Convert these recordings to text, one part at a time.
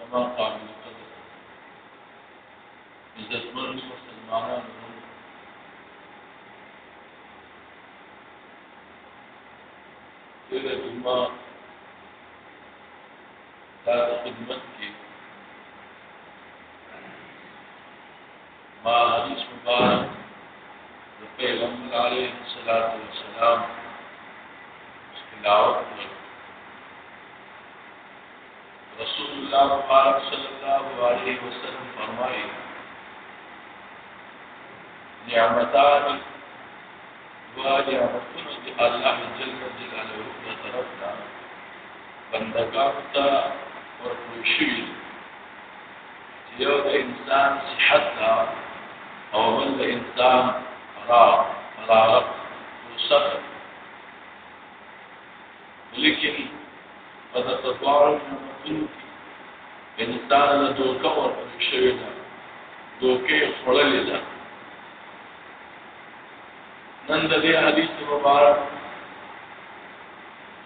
زما قابل قدر عزتمن مسلمانان تیرا جمعہ تا خدمت کی ما حدیث مبارک پیغمبر علیہ الصلوۃ والسلام تلاوت کړ رسول الله پاک صلی الله علیه وسلم فرمایي نعمتان واجه نعمتونه چې الله جل جلاله له طرف ته بندګان ته ورکړل شوي یو د انسان صحت دا او بل د انسان را مرارت او صبر لیکن په دغه دواړو حکومتونو کې انسان له دوکه ورکړل شوی ده دوکه خړلې ده نن د دې حدیث مبارک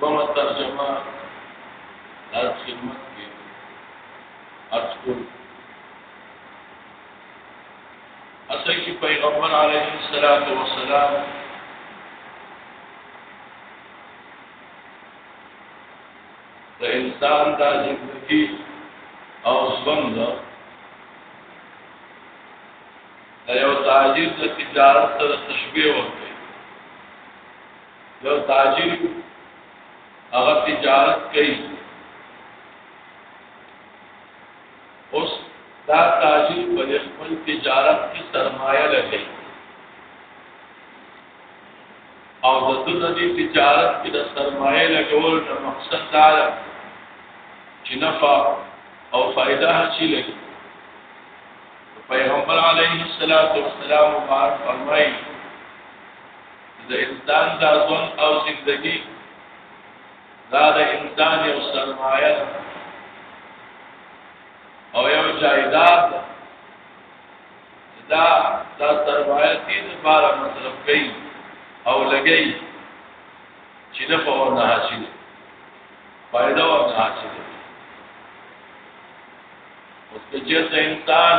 کومه ترجمه از خدمت کې ارز کول اصل کې پیغمبر علیه الصلاۃ والسلام د انسان د ژوندۍ او ژوند د یو تاجر د تجارت سره تشبیه وکړي یو تاجر هغه تجارت کوي اوس دا تاجر په خپل تجارت کې سرمایه لګوي او د دنیا د تجارت کې د سرمایې لګول د مقصد دا ده چې نفع او فائدہ شي لګي پیغمبر علیه الصلاۃ والسلام مبارک فرمایي د انسان د ځون او زندگی دا د انسان یو سرمایه او یو جایداد دا دا سرمایه دې لپاره مصرف کړي او لګي چې نه په ورنه حاصل فائدہ ورنه حاصل اوس کې چې انسان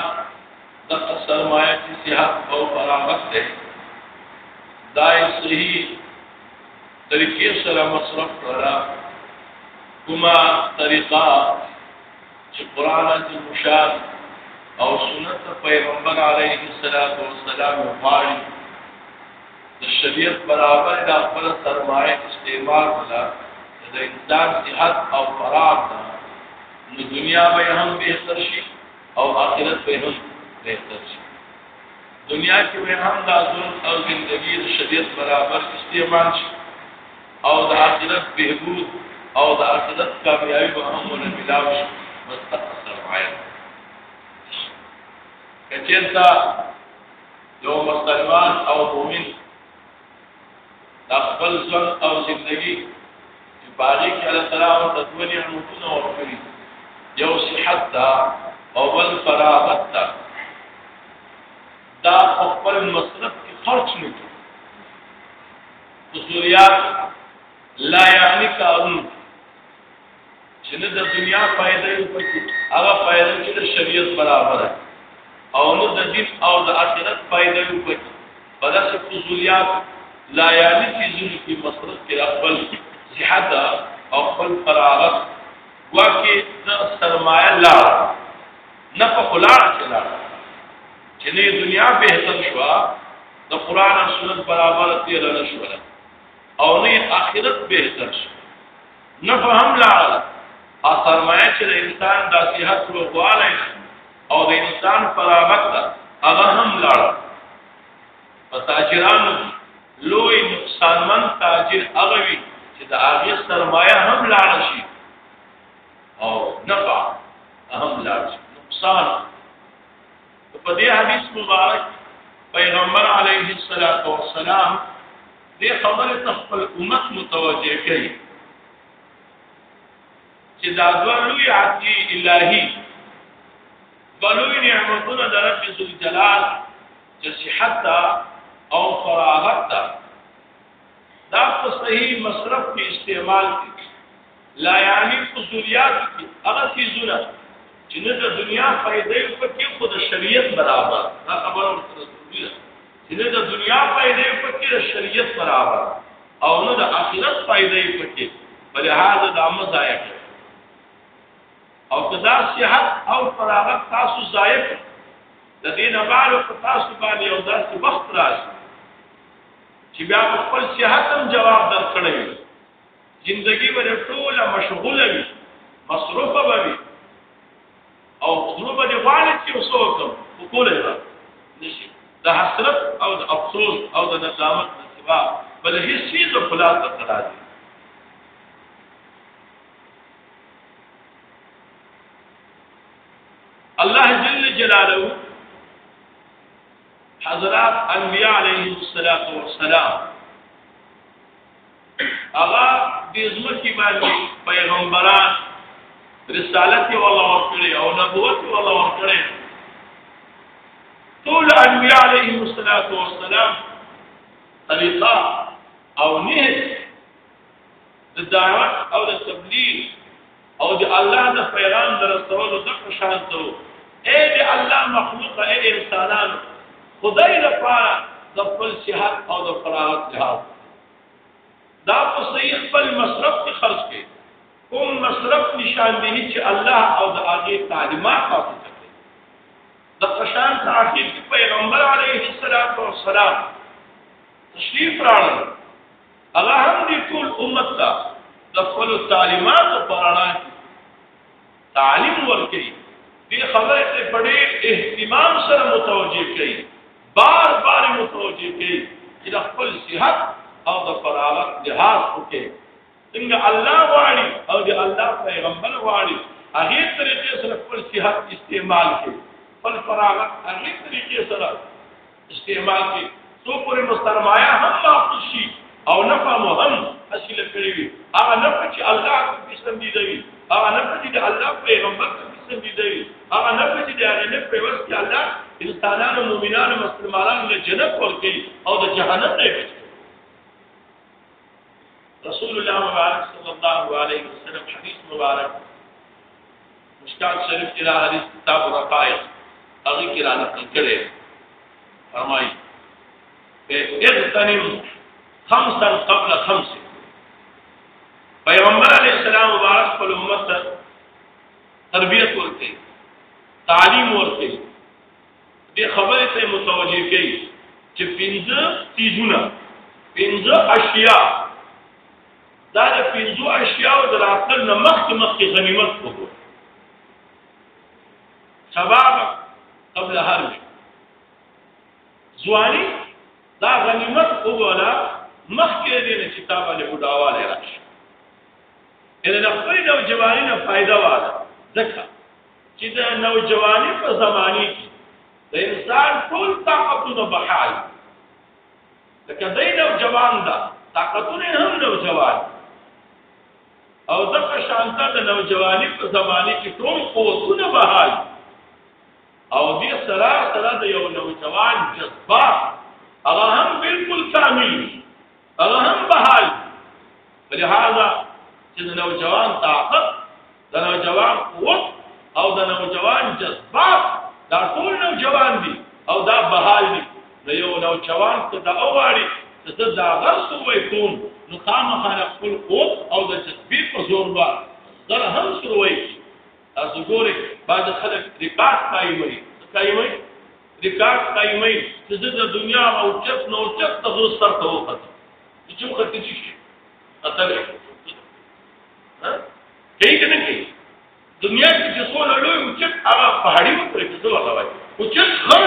د سرمایه چې صحت او فراغت ده دا صحیح طریقې سره مصرف کړه کومه طریقه چې قران عظیم شان او سنت پیغمبر علیه الصلاۃ والسلام غواړي د شریعت برابر د خپل سرمایه استعمال ولا د انسان صحت او فراغ ده نو دنیا به هم بهتر شي او آخرت به هم بهتر شي دنیا کې به هم د ازل او زندگی د شریعت برابر استعمال شي او د اخرت بهبود او د اخرت کامیابی به هم ونه ملاوي مستقر سرمایه کچېرتا یو مسلمان او مؤمن د خپل ژوند او ژوندۍ چې باندې کې الله تعالی او د دوی نعمتونه ورکړي یو صحت دا او بل فراغت دا دا خپل مصرف کې خرج نه اصولیات لا یعنی کارون چې نه د دنیا فائدې یو پکې هغه فائدې چې د شریعت برابر ده او نو د دین او د آخرت فائدې یو پکې په داسې اصولیات لا یعنی چې ځینې کې مصرف کې خپل صحت او خپل فراغت واکه د سرمایه لا نه په خلاص چلا چې نه دنیا به تل شوا د قران او سنت برابر تیر نه شو او نه اخرت به تر شو نه فهم لاړه او سرمایه چې د انسان د صحت وغواړي او د انسان فراغت ته هغه هم لاړه په تاجرانو لوی نقصانمن تاجر هغه وي چې د هغه سرمایه هم لاړه شي او نفع هم لاړه شي نقصان په دې حدیث مبارک پیغمبر علیه الصلاۃ والسلام دې خبره تخپل امت متوجه کړي چې دا دوه لوی عدلی الهی بلوی نعمتونه د رب ذو جلال چې صحت او فراغت دا په صحیح مصرف کې استعمال کړي لا یعنی فضولیات کی هغه سیزونه چې نه د دنیا فائدې په کې خود شریعت برابر دا خبره ورته ضروری ده چې نه د دنیا فائدې په کې شریعت برابر او نه د آخرت فائدې په کې بلهدا د عمل ضایع او کدا صحت او فراغت تاسو ضایع د دې نه بعد تاسو باندې او داسې وخت راشي چې بیا خپل صحت هم جواب درکړي زندگی به ټوله مشغوله وي مصروفه به وي او زړه به دې غواړي چې وسو کوم خو کولای به نشي د حسرت او د افسوس او د ندامت نه سوا بل هیڅ شي د خلاص ته قرار دي الله جل جلاله حضرات انبیاء علیهم الصلاۃ والسلام هغه د ځمکې باندې پیغمبران رسالت یې والله ورکړي او نبوت یې والله ورکړي ټول انبیاء علیهم الصلاۃ والسلام طریقه او نه د دعوت او د تبلیغ او د الله د پیغام د رسولو د خوشحال ته اے د الله مخلوق اے انسانانو خدای لپاره د خپل صحت او د فراغت لپاره دا په صحیح خپل مصرف کې خرج کړي کوم مصرف نشاندهي چې الله او د هغه تعلیمات تاسو ته کوي د قشان تعقیب پیغمبر علیه الصلاۃ والسلام تشریف راړل هغه هم دې ټول امت ته د خپل تعلیمات په اړه تعلیم ورکړي دې خبرې ته په ډېر اهتمام سره متوجه کړي بار بار متوجه کړي چې د خپل صحت او د فراغت لحاظ وکړي څنګه الله واړي او د الله پیغمبر واړي هغه طریقې سره خپل صحت استعمال کړي خپل فراغت هغه طریقې سره استعمال کې څو پورې مسترمایا هم معقول شي او نفع مو هم حاصل کړی وي هغه نفع چې الله کوم قسم دی دی هغه نفع چې الله پیغمبر کوم قسم دی دی هغه نفع چې د هغه نفع په واسطه الله انسانانو مؤمنانو مسلمانانو له جنت ورکړي او د جهنم نه بچي رسول الله مبارک صلی الله علیه وسلم حدیث مبارک مشکات شریف کې دا حدیث کتاب رقائق هغه کې را نقل کړي فرمایي اغتنم خمسا قبل خمس پیغمبر علیہ السلام مبارک خپل امت ته تربیت ورکړي تعلیم ورکړي د خبرې ته متوجه کړي چې پنځه تیزونه پنځه اشیاء دا د پنځو اشیاو د راتلل نه مخکې مخکې غنیمت وکړو شباب قبل حرم ځواني دا غنیمت وګولا مخکې دې نه کتاب له بډاواله راشي ان د خپل نوجواني نه فائدہ واله ځکه چې د نوجواني په زماني کې د انسان ټول طاقتونه بحال لکه دای نو جوان دا طاقتونه هم نو جوان او دغه شانته د نوجواني په زمانه کې ټول قوتونه بحال او دې سره سره د یو نوجوان جذبه هغه هم بالکل کامل هغه هم بحال ولهذا چې د نوجوان طاقت د نوجوان قوت او د نوجوان جذبات دا ټول نوجوان دي او دا بهال دي نو یو نوجوان ته دا اوغاړي چې زه دا غرس وای کوم نو خامخا خپل قوت او د جذبې په زور با زر هم سره وای تاسو ګورئ بعض خلک ریکارډ پای وایي ځای وي ریکارډ قائمي چې د دنیا او چت نو چت ته سر ته وخت چې وخت چې شي قتل کوي کنه کوي دنیا کې چې څونه لوی او چت هغه پهاړي مو پرې کېدل هغه وایي او چت خر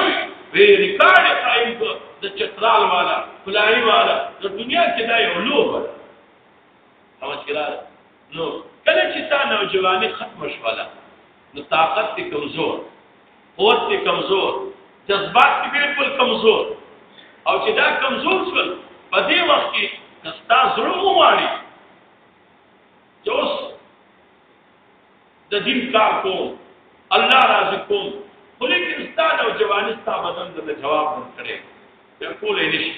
وی ریکارډ قائم کو د چترال والا فلانی والا د دنیا کې دا یو لوی وایي او چرار نو کله چې تا نوجواني ختم شواله نو طاقت ته کمزور قوت ته کمزور جذبات ته بالکل کمزور او چې دا کمزور شول په دې وخت کې کستا زړه وواړي جوس د دین کار کوم الله راضي کوم خو لیکن استاد او جوانی ستا بدن ته جواب ورکړي بیا کولای نشي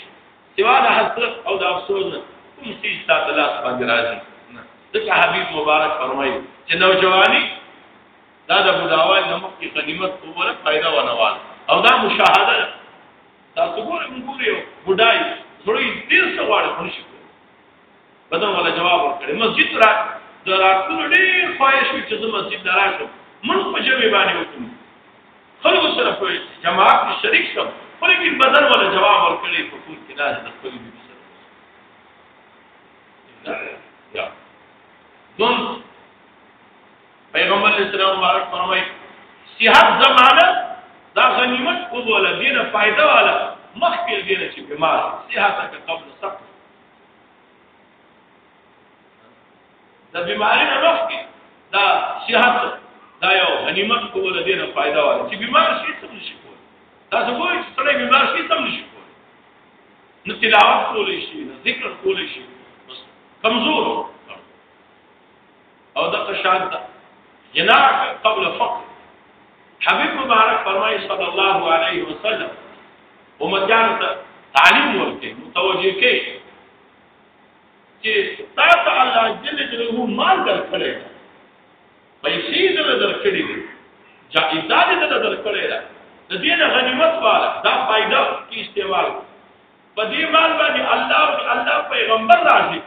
سوا د حسرت او د افسوس نه کوم څه ستا د لاس باندې راځي ځکه حبیب مبارک فرمایي چې نوجواني دا د بډاوال نه مخکې غنیمت کومه فائدہ ونوال او دا مشاهده ده تاسو ګورئ موږ ګورئ بډای سړی ډیر څه غواړي خو نشي بدن ولا جواب ورکړي مسجد را دراتلو ډېر خواهش وي چې زه مسجد دراشم من په جمع باندې وکم خلکو سره په جماعت کې شریک شم خو لیکن بدن ولا جواب ورکړي په کور کې لازم د خپل بیبي سره یا دون پیغمبر علیہ السلام مبارک فرمایي صحت زمانه دا غنیمت کو بوله دینه فائدہ والا مخکې دینه چې بیمار صحت کا قبل سقط د بیماری نه مخکې دا صحت دا یو غنیمت کوو د دې نه فائدہ وره چې بیمار شي څه نشي کولی دا څه وایي چې سړی بیمار شي څه نشي کولی نو تلاوت کولی شي نو ذکر کولی شي کمزور او دغه شان ده جناح قبل فقر حبيب مبارک فرمایي صلی الله علیه وسلم امتیان ته تعلیم ورکړي متوجه کړي چې تاسو الله جل جلاله مال درکړي پیسې دې درکړي دي جائزات دې درکړي ده د دې نه غنیمت والا دا فائدہ کی استعمال په دې مال باندې الله او الله پیغمبر راضي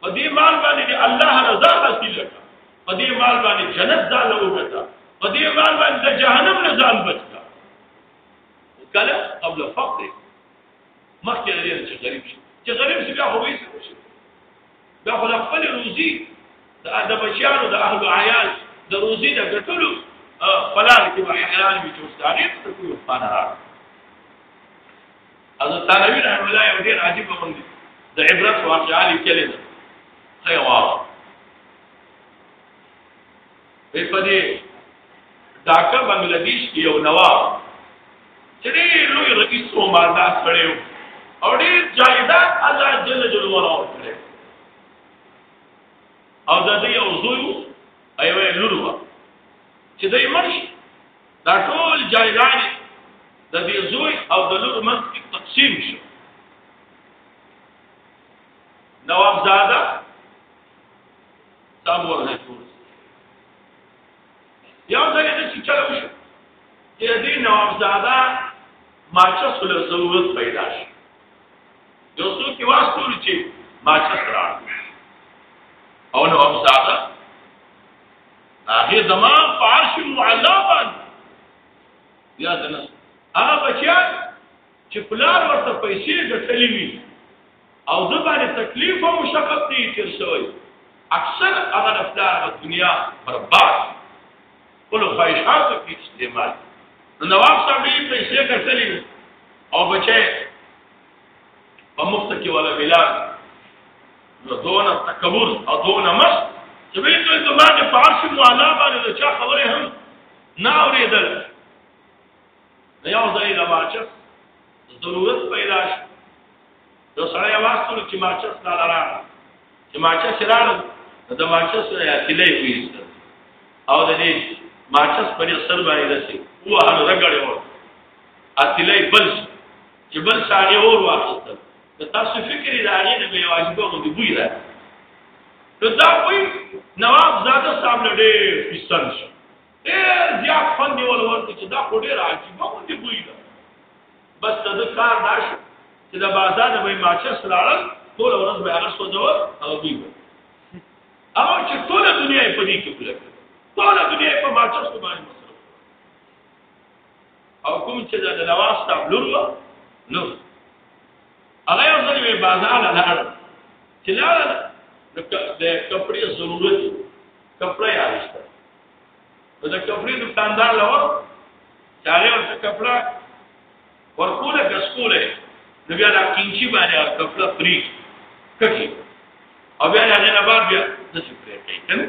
په دې مال باندې د الله رضا حاصل کړه په دې مال باندې جنت ځان وګټه په دې مال باندې د جهنم نه ځان بچ کړه کله قبل فقر مخکې لري چې غریب شي چې غریب شي بیا خو به شي بیا خو خپل روزي د ادب شانو د اهل عیال د روزي د ګټلو فلان کې به حلال وي چې استاد ته کوم فنا راځي حضرت تنویر رحم الله یو ډیر عجیب غوندي د عبرت واقعا لیکلی دی خی واه په دې ډاکا بنگلاديش کې یو نواب چې ډېر لوی رئیس او مالدار سره یو او ډېر جایداد الله جل جلاله ورو کړی او د دې یو زوی ایوه لوروا چې دای مرشي دا ټول جایداد د دې زوی او د لور منځ کې تقسیم شو نواب زاده تاب ورنه جوړ یو ځای د چې چلو شو چې دې نواب زاده ماچا سره ضرورت پیدا شي یو څو کې واسطور چې ماچا سره او نواب زاده هغه زما فارش معلا باندې یا دنه هغه بچیا چې پلار ورته پیسې ګټلې وي او د باندې تکلیف او مشقت دي تیر شوی اکثر هغه د پلار د دنیا برباد ټول خواهشات کې استعمال نواب صاحب یې پیسې ګټلې او بچي په مخته کې ولا ویلار نو دون تکبر او دون مس چې بالکل د باندې په عرش معلا باندې د چا خبره هم نه اورېدل د یو ځای د باچس ضرورت پیدا شي یو سړی आवाज کړو چې ماچس نه لرا چې ماچس راغل د ماچس کله ویست او د دې ماچس په سر باندې دسي هو هغه رګړې و اتلې بل چې بل ساړې اور واخیستل د تاسو فکر د هغې نه به یو عجیبه غوندې بوی راځي نو دا بوی نواب زاده صاحب له ډېر پسند شو ډېر زیات خوند یې ور ورکړ چې دا خو ډېر عجیبه غوندې بوی ده بس د ده کار دا شو چې د بازار نه به یې ماچس راړل ټوله ورځ به هغه سوځول هغه بوی به هغه چې ټوله دنیا یې په دې کې پوله ټوله دنیا یې په ماچس باندې او کوم چې د لواس ته لور و نو هغه یو ځل به بازار لاړ چې لاړ د کپڑے ضرورت کپڑے راځي نو د کپڑے دکاندار لور چې هغه ورته کپڑا ورکوله کسکوله نو بیا دا کینچی باندې کپڑا فری کټي او بیا هغه نه بعد بیا د څه پرې کوي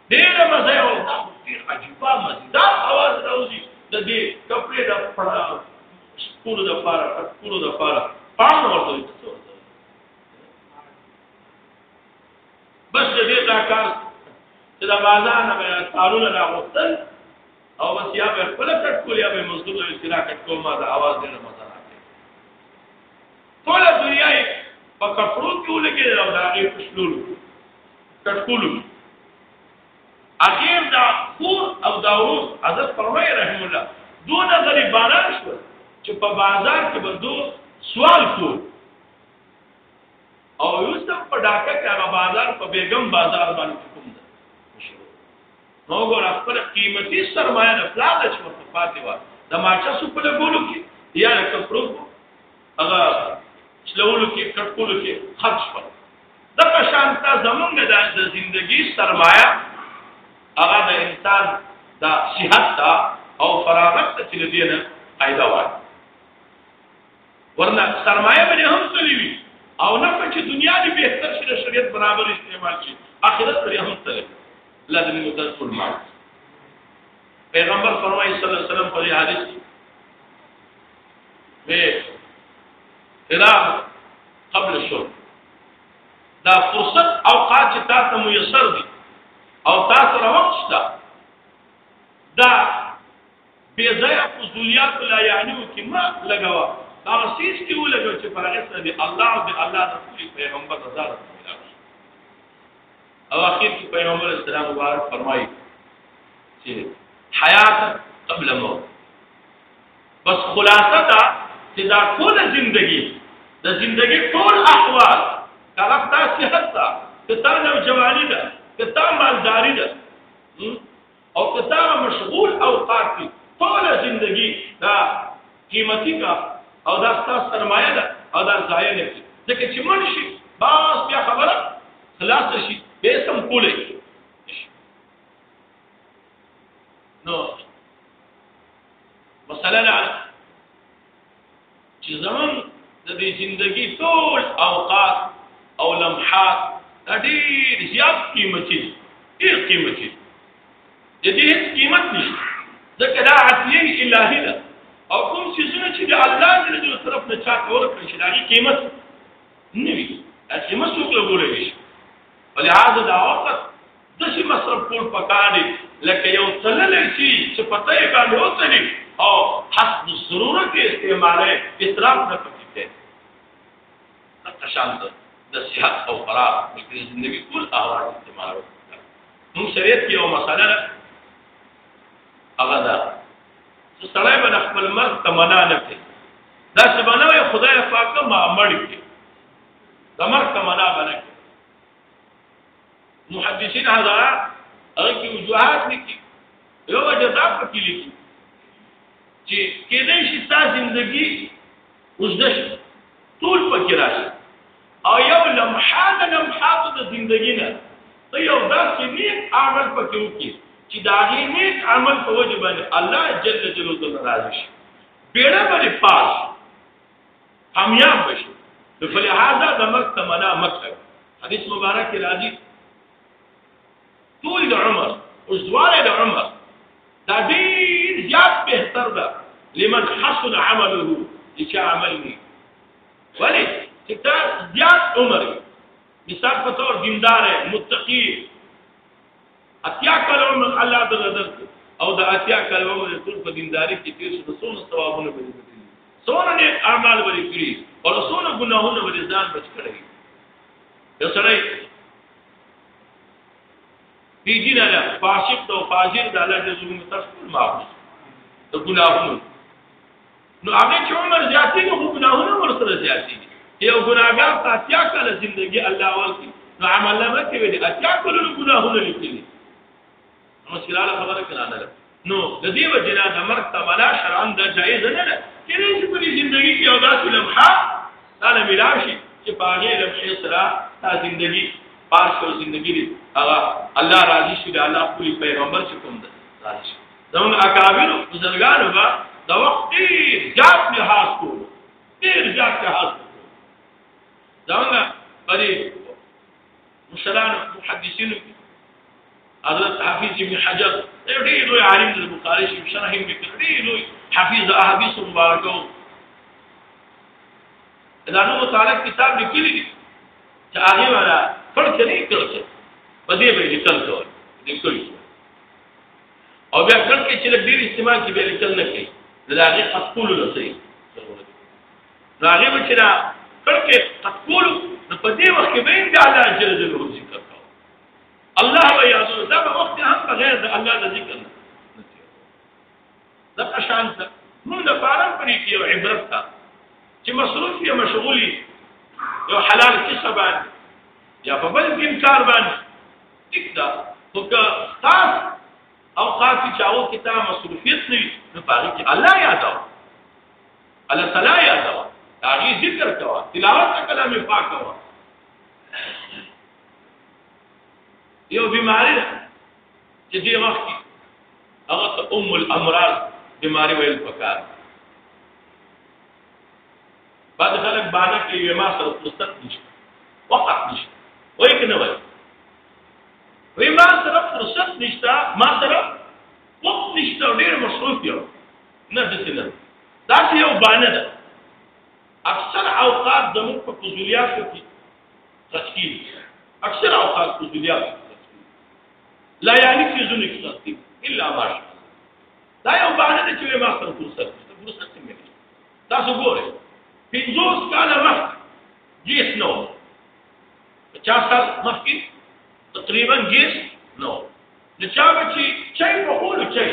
ډېر مزه یې وکړه ډېر عجیبه مزیدار اواز راوځي د دې کپړې د پړا سکولو د پاره سکولو د پاره پام ورته وي بس دې دا کار چې د بازار نه بیا تارونه را غوښتل او بس یا به خپل کټ کول یا به مزدور له استرا کټ کوم ما د اواز ډېر مزه راکړي ټول دنیا په کفرو کې ولګېدل او د هغې په شلولو تټکولو اخیر دا خور او دا ورور حضرت فرمای رحم الله دون غریبانه شو چې په بازار کې به دو سوال کو او یوسف په ډاکه کې هغه بازار په بیگم بازار باندې کوم ده نو ګور خپل قیمتي سرمایه نه پلاده چې په پاتې و د ماچا سو په لګولو کې یا کپړو هغه چلولو کې کټکولو کې خرج شو د پشان ته زمونږ د ژوندۍ سرمایه هغه د انسان د صحت ته او فراغت ته چې دی نه فائدہ وای ورنه سرمایه باندې هم تللی وي او نه په چې دنیا دې به تر شي شریعت برابر استعمال شي اخرت پرې هم تللی لازم متذکر مال پیغمبر فرمایي صلی الله علیه وسلم په حدیث کې به اعلان قبل الشرب دا فرصت اوقات چې تا ته میسر دي او تا سره وخت شته دا بې ځایه فضولیات لا یعنیو کې ما لګوا دا سیس کې ولګو چې پر هغه سره دی الله او دی الله د ټول پیغمبر رضا او اخر کې پیغمبر اسلام مبارک فرمایي چې حیات قبل موت بس خلاصه دا چې دا ټول زندگی د زندگی ټول احوال کله تا صحت تا کتا نو جوانی ده کتا مالداری ده او کتا مشغول اوقات دي ټول زندگی دا قیمتي کا او دا ستاسو سرمایه ده او دا ضایع نه کی ځکه چې من شي باس بیا خبره خلاص شي به سم کولې نو مسله ده چې زمون د دې ژوندۍ ټول اوقات او لمحات ډېر زیات قیمتي دي ډېر قیمتي دي د دې هیڅ قیمت نشته ځکه دا عطیه الهي ده او کوم چې زونه چې د الله جل جلاله طرف نه چا تور کړی چې دا قیمت نه وي دا قیمت څوک له ګورې شي ولې هغه دا وخت دسی مصرف کول پکار دي لکه یو تللی شي چې پته یې باندې وتلی او حسب ضرورت استعماله اطراف نه پکې ده تشان ده د صحت او قرار مشکل زندگی ټول احوال استعمال نو شریعت کې یو مسله ده هغه ده چې سړی به خپل مرګ تمنا نه کوي دا څه بنوي خدای پاک ما مړ کړي د مرګ تمنا باندې محدثین حضرات هغه کې وجوهات لیکي یو جزا په کې لیکي چې کله شي ستاسو ژوندۍ وجدش ټول پکې راشي او یو لمحه د لمحات د ژوندۍ نه ته یو داسې نیک عمل پکې وکړي چې دا غي نیک عمل په وجه باندې الله جل جلاله ته راضي شي بیره باندې پاس کامیاب بشي نو فلهذا د مرګ تمنا مکه حدیث مبارک راځي طول د عمر اوږدوالی د عمر دا ډیر زیات بهتر ده لمن حسن عمله چې چا عمل وي ولی چې تا زیات عمر مثال په تور دیندار متقی اتیا کال عمر الله د نظر او د اتیا کال عمر ټول په دینداري کې تیر شو څونه ثوابونه به دي څونه نیک اعمال به دي کړی او څونه ګناهونه به ځان بچ کړی یو سړی دی دین الله فاسق او فاجر د الله جل جلاله تاسو معاف د ګناهونو نو هغه چې عمر زیاتېږي خو ګناهونه ورسره زیاتېږي یو ګناګار ته اتیا کاله زندگی الله ورکړي نو عمل نه کوي د اتیا کلو ګناهونه لیکلي مشکلاله خبره کړه نه نو د دې وجنا د مرګ تمنا شرعاً دا جایز نه ده چې نه شي په دې ژوندۍ کې یو داسې لمحه تعالی ملاو شي چې په هغه لمحه سره تا ژوندۍ پاس او ژوندۍ هغه الله راضي شي د الله خپل پیغمبر چې کوم ده راضي شي زمون اکابر بزرګانو با د وخت ډیر زیات لحاظ کو ډیر زیات لحاظ کو زمونږ پرې مشران محدثین حضرت حافظ ابن حجر ډیر لوی عالم د بخاری شریف شرح یې وکړ ډیر لوی حافظ احادیث مبارکو دا نو متعلق کتاب لیکلی دی چې هغه ولا فرق نه کړی په دې باندې تل کول لیکلی او بیا کله کې چې له ډیر استعمال کې به لیکل نه کوي نو دا هغه خپل له سي نو هغه به چې دا کله کې خپل نو په دې وخت کې به د الله جل جلاله ذکر کوي الله به یادو دا په وخت هم بغیر د الله د ذکر نه دا شان ته موږ د فارم پرې کې یو عبرت ده چې مصروف یا مشغولي یو حلال کسب باندې یا په بل کې کار باندې ټیک ده خو که خاص او خاصی چاو کې تا مصروفیت نه وي نو پاره کې الله یاد او الله تعالی یاد او هغه ذکر کوا تلاوت کلام پاک کوا یو بیماری ده چې دی وخت کې هغه ته ام الامراض بیماری ویل پکار بعد خلک باندې کې وي ما سره فرصت نشته وخت نشته وای کنه وای وای ما سره فرصت نشته ما سره وخت نشته ډیر مصروف یو نه د سینه دا یو باندې ده اکثر اوقات د موږ په فضولیاتو کې تشکیل اکثر اوقات فضولیات لا یعنی چې زونه کې تشکیل الا ماشاء دا یو باندې چې ما سره فرصت نشته فرصت تاسو ګورئ پنځوس کاله مخکې جیس نو پچاس کال مخکې تقریبا جیس نو د چا بچي چای په خولو چای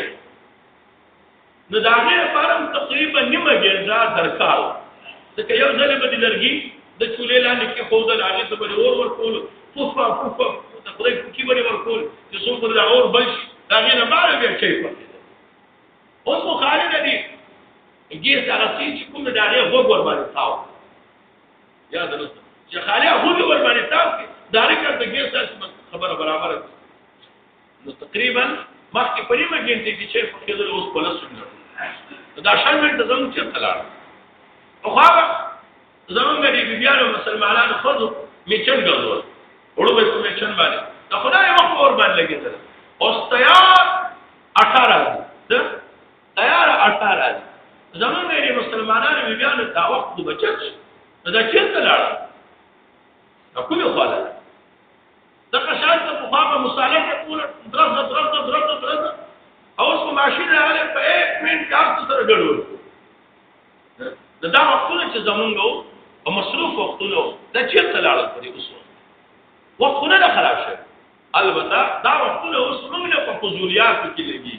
نو د هغې لپاره هم تقریبا نیمه ګنزا درکار و ځکه یو ځل به د لرګي د چولې لاندې کې ښودل هغې ته به اور ورکول پوفا پوفا د خدای کوکي به ورکول چې څو پر د اور بل شي د هغې نه باره بیا چای پخېده اوس خو خالد دی هغه سره سي چې کوم دا غي غوګ ور باندې تاو یا د نو چې خالیا غوګ ور باندې تاو کې دا رکه د ګیر سره خبره برابر نو تقریبا مخکې په نیمه ګنټه کې چې په خېدل اوس په لاسو نه دا شل منټه زموږ چې تلار او هغه زمونږ دي بیبيانو مسلمانانو خو میچن ګرځول وړو به کوم میچن باندې دا خدای مخ اور باندې لګیدل او استیا اړتا راځي دا تیار اړتا راځي زمونږ غیر مسلمانانو بیا له دا وخت د بچت دا چیرته لاړ نو کومه خواله دا قشان ته په خامه مصالحه کې پوره درځ درځ درځ درځ او اوس ماشین راغله په 1 منټ کار سره ګډول دا دا وختونه چې زمونږ او مصروف وختونه دا چیرته لاړ پرې اوس وخت خو نه خراب شوی البته دا وختونه اوس موږ نه په فضولیاتو کې لګي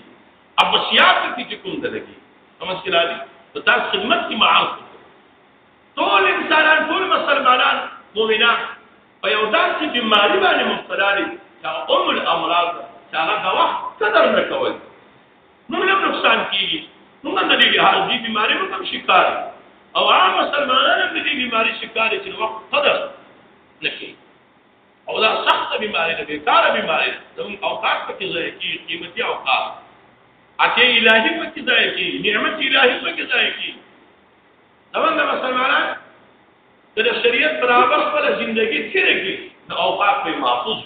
او په سیاسي کې چې کوم د لګي نو مشکلات دي په تاسو خدمت کې معاف ټول انسانان ټول مسلمانان مؤمنان په یو داسې بیماری باندې مبتلا دي چې ام الامراض چې هغه د وخت قدر نه کوي موږ له نقصان کیږي موږ د دې هرځي بیماری موږ هم شکار او عام مسلمانان هم د دې بیماری شکار چې وخت قدر نه کوي او دا سخت بیماری ده بیکار بیماری ده زمون اوقات پکې ضایع کی قیمتي اوقات اته الهی پکې ضایع کی نعمت الهی پکې ضایع کی زمون د مسلمانان د شریعت برابر خپل ژوندۍ تیر کی د اوقات په محفوظ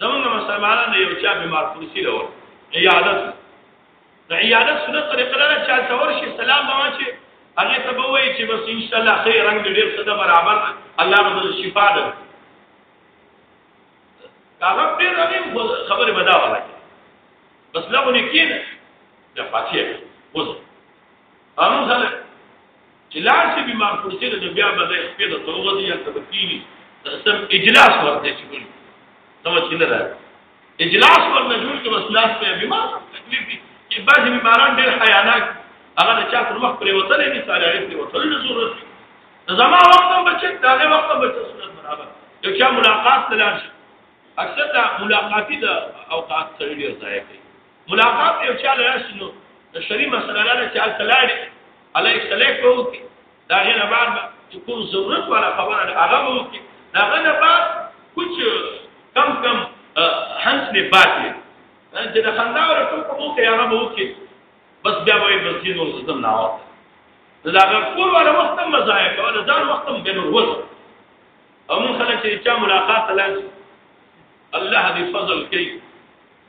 زمون د مسلمانانو یو چا بیمار پرسی راوړ عیادت د عیادت سنت طریقه دا چې هلته ورشي سلام به واچي هغه ته به وایي چې بس ان شاء الله خیر رنګ دې ډېر څه ده برابر ده الله به درته شفا ده هغه ډېر هغه خبرې به دا وایي بس لا ونې کېنه د فاتحه وځه قانون سره چې لاړ شي به ما کرسي له بیا به د خپل د توغه دی هلته کینی سم اجلاس ورته چې کوي نو چې نه راځي اجلاس ورنه جوړ کې بس لاس په بما تکلیف دي چې بعضی بیماران ډېر حیاناک هغه نه چا پر مخ پرې وتل نه سره هیڅ نه وتل نه ضرورت نه زما وخت هم بچ دا نه وخت هم بچ سنت برابر یو چا ملاقات تلان شي اکثر دا ملاقاتي د اوقات سره ډېر ځای کوي ملاقات یو چا لراسي نو د شری مسله نه چې هلته لاړې علی سلیک به وکړي دا غیر بعد چې کوم ضرورت والا خبره ده هغه به وکړي دا غنه بعد کچھ کم کم هنس نه پاتې چې د خندا ور ټول په موخه هغه به وکړي بس بیا به بس دې نور ستم نه آوت دا هغه کول ولا وخت هم ضایع کول ځان وخت هم بنور وځ او مون خلک چې چا ملاقات لاله الله دې فضل کوي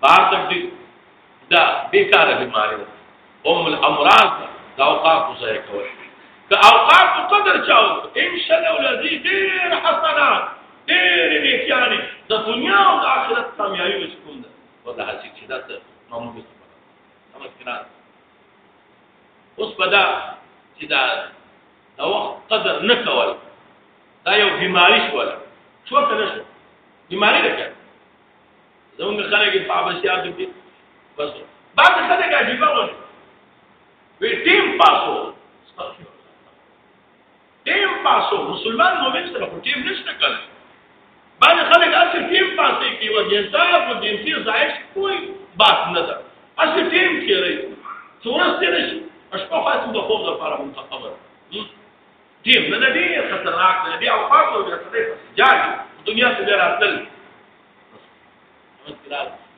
بار تبدیل دا بیکاره بیماری ده ام الامراض ده دا اوقاف ځای کوي که اوقاف قدر چاو ان شاء الله الذي ډیر حسنات ډیر نیکیانه د دنیا او د آخرت کامیابی وسکون ده والله هڅه چې دا ته معمول څه سمجھ کړه اوس پدا چې دا دا وخت قدر نه کول دا یو بیماری شو شو کنه شو بیماری ده زموږ خلک په عباسياتو کې بس بعد خلک عجیب ونه وی ټیم پاسو ټیم پاسو مسلمان مومن سره په ټیم نشته کله بعد خلک اصل ټیم پاسې کې وږي صاحب او جنسي زایش کوئی بات نه ده اصل ټیم کې لري څورسته نشي اشپخه څه د خوب لپاره منتخبه ټیم نه ډیر خطرناک دی بیا او پاتو بیا سره جاج دنیا ته بیا راتل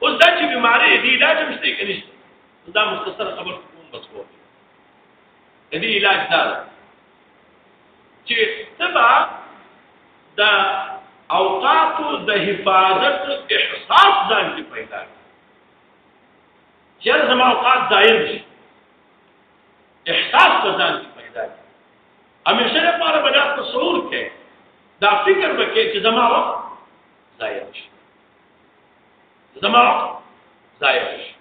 اوس دا چې بیماری دی علاج مشته کې نشته دا مختصر خبر کوم بس کوم دې علاج دا چې تبا دا اوقات د حفاظت احساس ځان کې پیدا کړي چې زما اوقات دایر شي احساس په ځان کې پیدا کی همیشه لپاره به دا تصور کې دا فکر وکړي چې زما وخت ضایع شي زما وخت ضایع شي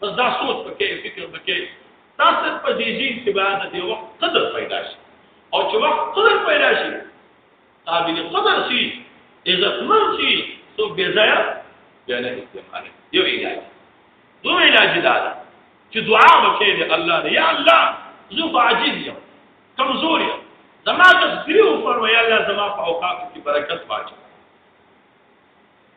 بس دا سوچ وکړي فکر وکړي تاسو په دې ځین کې به د وخت قدر پیدا شي او چې وخت قدر پیدا شي قابل قدر شي عزتمن شي څوک بې ځایه بیا نه استعمال یو علاج دوه علاج دا ده چې دعا وکړي دی الله دی یا الله زه خو عاجز یم کمزور یم زما تذکری او فرو یا الله زما په اوقات کې برکت واچو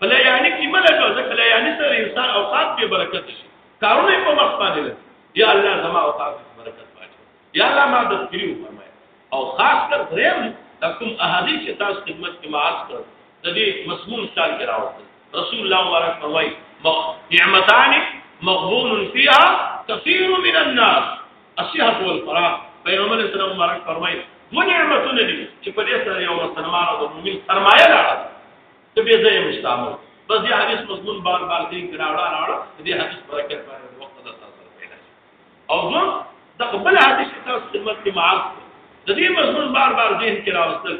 بلې یعنی کې مله جو ځکه له یعنی سره انسان اوقات به برکت شي کارونه په مخ باندې لري یا الله زما اوقات کې برکت واچو یا الله ما تذکری او فرمای او خاص کر دریم د کوم احادیث تاسو خدمت کې معاص کړ د دې مسموم شال کې راوړل رسول الله مبارک فرمای نعمتان مغبون فيها كثير من الناس الصحه والفراغ پیغمبر اسلام مبارک فرمای دو نعمتونه دي چې په دې سره یو مسلمان او مؤمن سرمایه ده ته به ځای مستعمل بس دې حدیث مضمون بار بار دې کراوړه راوړه دې حدیث برکت باندې وخت د تاسو پیدا او زه د قبل حدیث تاسو خدمت کې معاف د دې مضمون بار بار دې کراوستل